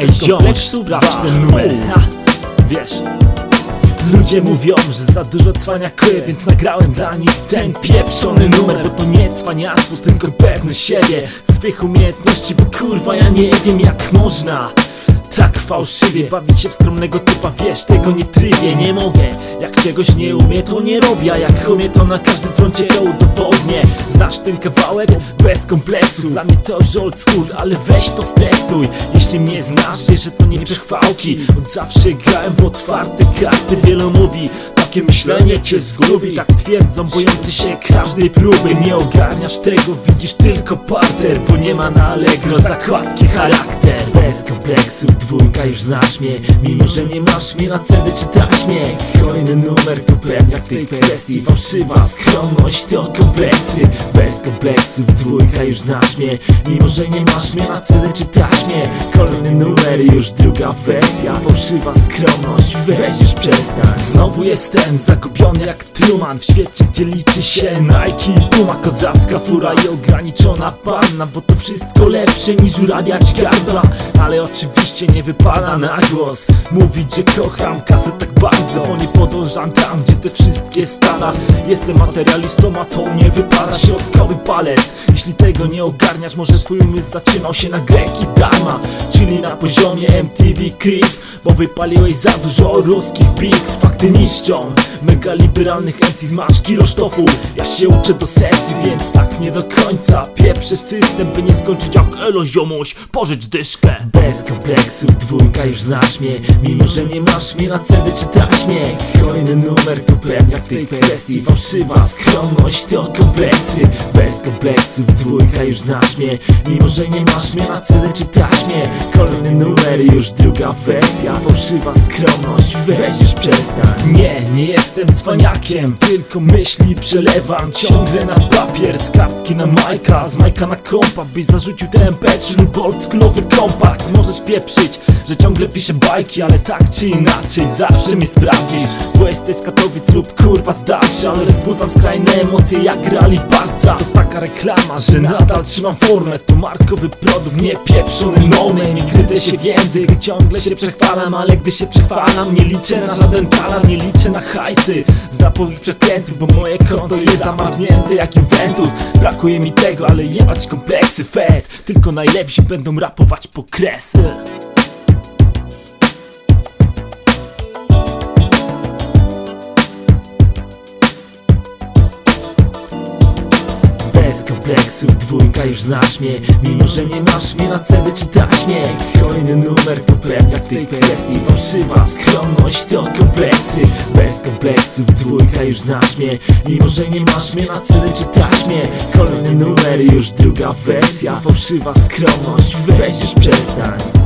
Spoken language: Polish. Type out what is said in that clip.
Ej, ziomek, sprawdź ten numer. ha, Wiesz Ludzie mówią, że za dużo cwaniakuję, więc nagrałem dla nich ten pieprzony numer Bo to nie cwaniactwo, tylko pewność siebie Swych umiejętności, bo kurwa ja nie wiem jak można tak fałszywie bawić się w skromnego typa Wiesz, tego nie trybię, nie mogę. Jak czegoś nie umie, to nie robię A jak umie, to na każdym froncie to udowodnię. Znasz ten kawałek? Bez kompleksu. Dla mnie to już old school, ale weź to stestuj. Jeśli mnie znasz, wiesz, że to nie przechwałki. Od zawsze grałem w otwarte karty. Wielu mówi, takie myślenie cię zgubi. Tak twierdzą, bojący się każdej próby. Nie ogarniasz tego, widzisz tylko parter Bo nie ma na Allegro zakładki charakter. Bez kompleksów, dwójka już znasz mnie Mimo, że nie masz mnie na CD czy taśmie Kolejny numer to pewniak w tej kwestii. Fałszywa skromność to kompleksy. Bez kompleksów, dwójka już znasz mnie Mimo, że nie masz mnie na CD czy taśmie Kolejny numer, już druga wersja. Fałszywa skromność, weź już przestań. Znowu jestem zagubiony jak Truman. W świecie, gdzie liczy się Nike Puma, kozacka fura i ograniczona panna. Bo to wszystko lepsze niż urabiać gardła. Ale oczywiście nie wypada na głos Mówić, że kocham kasę tak bardzo. Bo nie podążam tam, gdzie te wszystkie stada Jestem materialistą, a to nie wypada Środkowy palec. Jeśli tego nie ogarniasz, może twój umysł zatrzymał się na greki dama Czyli na poziomie MTV Crips Bo wypaliłeś za dużo ruskich bigs Fakty niszczą Mega liberalnych MC masz kilo Ja się uczę do sesji, więc tak nie do końca. Pieprzę system, by nie skończyć jak elo ziomuś Pożycz dyszkę. Bez kompleksów, dwójka już znasz mnie. Mimo, że nie masz mnie na CD czy taśmie Kolejny numer to pewniak w tej kwestii. Fałszywa skromność to kompleksy. Bez kompleksów, dwójka już znasz mnie. Mimo, że nie masz mnie na CD czy taśmie Kolejny numer, już druga wersja. Fałszywa skromność, weź już przestań. Nie, nie jestem cwaniakiem Tylko myśli przelewam. Ciągle na papier Z kartki na majka, z majka na kompa Byś zarzucił TMP3 lub oldschoolowy kompakt Pieprzyć, że ciągle piszę bajki Ale tak czy inaczej zawsze mnie sprawdzisz. Bo jesteś z Katowic lub kurwa z Ale wzbudzam skrajne emocje jak grali palca To taka reklama, że nadal trzymam formę. To markowy produkt, nie pieprzony no-name. Nie gryzę się w język, ciągle się przechwalam Ale gdy się przechwalam, nie liczę na żaden talar Nie liczę na hajsy. Z rapowych przekrętów Bo moje konto jest zamarznięte jak Juventus. Brakuje mi tego, ale jebać kompleksy fest. Tylko najlepsi będą rapować po kresy Culture. Bez kompleksów, dwójka już znasz mnie. Mimo, że nie masz mnie na CD czy taśmie Kolejny numer to pewniak w tej kwestii. Fałszywa skromność to kompleksy. Bez kompleksów, dwójka już znasz mnie. Mimo, że nie masz mnie na CD czy taśmie Kolejny numer, już druga wersja. Fałszywa skromność, weź już przestań